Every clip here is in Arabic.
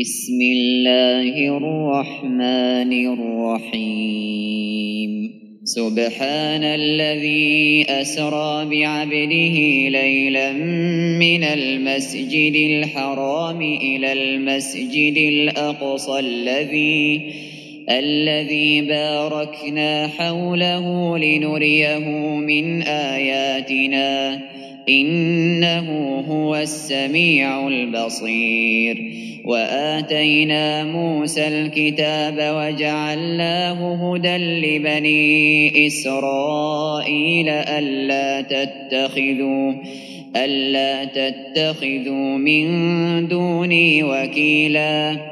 بسم الله الرحمن الرحيم. سبحان الذي أسرى بعبده ليلا من المسجد الحرام إلى المسجد الأقصى الذي الذي باركنا حوله لنريه من آياتنا. إنه هو السميع البصير. وآتينا موسى الكتاب وجعلناه هدى لبني إسرائيل ألا تتخذوا ألا تتخذوا من دوني وكيلا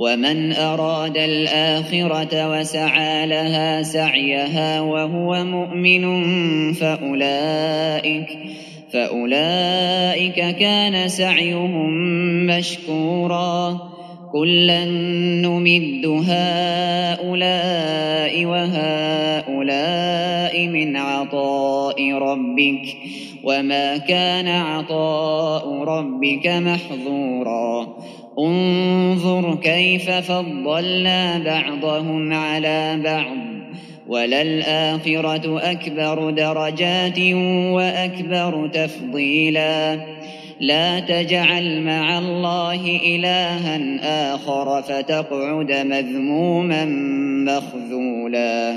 ومن أراد الآخرة وسعى لها سعيها وهو مؤمن فأولئك فأولئك كان سعيهم مشكورا كلا نمد هؤلاء وهؤلاء من عطاء ربك وما كان عطاء ربك محظورا انظر كيف فضلنا بعضهم على بعض وللآخرة أكبر درجات وأكبر تفضيلا. لا تجعل مع الله إلها آخر فتقعد مذموما مخذولا.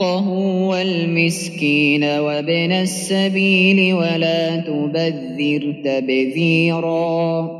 حقه والمسكين وابن السبيل ولا تبذر تبذيراً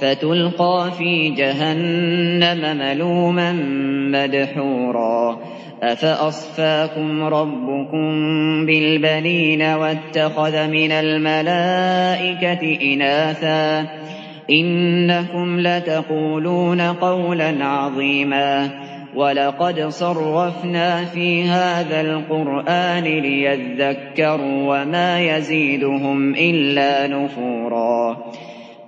فتلقى في جهنم ملوما مدحورا. أفأصفاكم ربكم بالبنين واتخذ من الملائكة إناثا؟ إنكم لتقولون قولا عظيما. ولقد صرفنا في هذا القرآن ليذكروا وما يزيدهم إلا نفورا.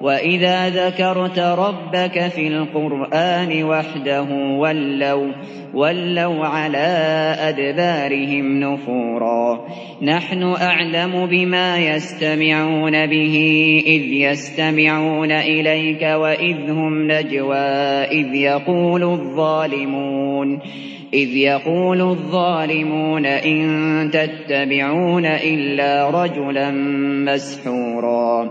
وإذا ذكرت ربك في القرآن وحده ولوا ولوا على أدبارهم نفورا. نحن أعلم بما يستمعون به إذ يستمعون إليك وإذ هم نجوى إذ يقول الظالمون إذ يقول الظالمون إن تتبعون إلا رجلا مسحورا.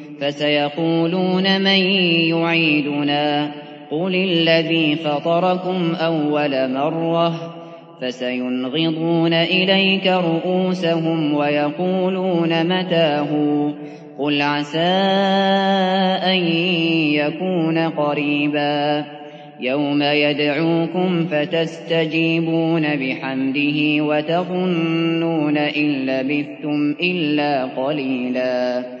فسيقولون من يعيدنا قل الذي فطركم أول مرة فسينغضون إليك رؤوسهم ويقولون متاه قل عسى أن يكون قريبا يوم يدعوكم فتستجيبون بحمده وتظنون إن لبثتم إلا قليلاً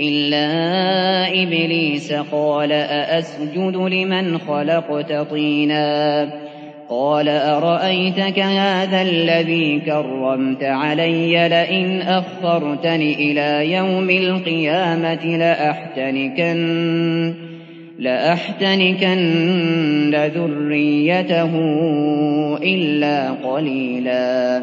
إلا إبليس قال أأسجد لمن خلقت طينا؟ قال أرأيتك هذا الذي كرمت علي لئن أخرتني إلى يوم القيامة لأحتنكن لأحتنكن ذريته إلا قليلا.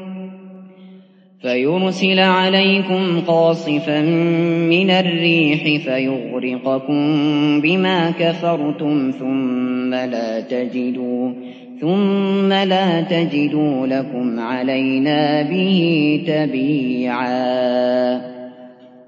فيرسل عليكم قاصفا من الريح فيغرقكم بما كفرتم ثم لا تجدوا ثم لا تجدوا لكم علينا به تبيعا.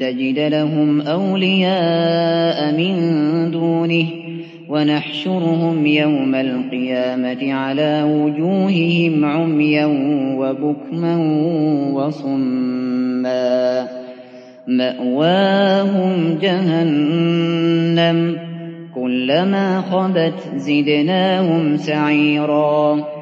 تجد لهم أولياء من دونه ونحشرهم يوم القيامة على وجوههم عميا وبكما وصما. مأواهم جهنم كلما خبت زدناهم سعيرا.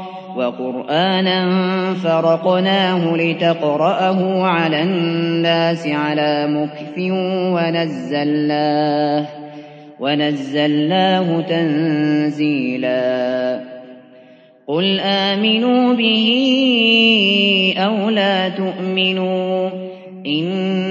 وقرآنا فرقناه لتقرأه على الناس على مكف ونزلناه ونزلناه تنزيلا. قل آمنوا به أو لا تؤمنوا إن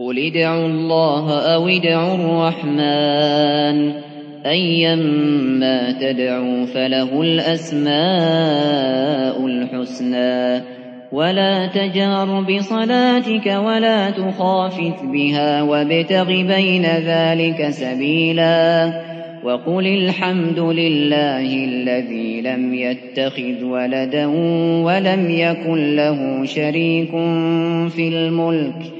قل ادعوا الله أو ادعوا الرحمن أيما تدعوا فله الأسماء الحسنى ولا تجهر بصلاتك ولا تخافت بها وابتغ بين ذلك سبيلا وقل الحمد لله الذي لم يتخذ ولدا ولم يكن له شريك في الملك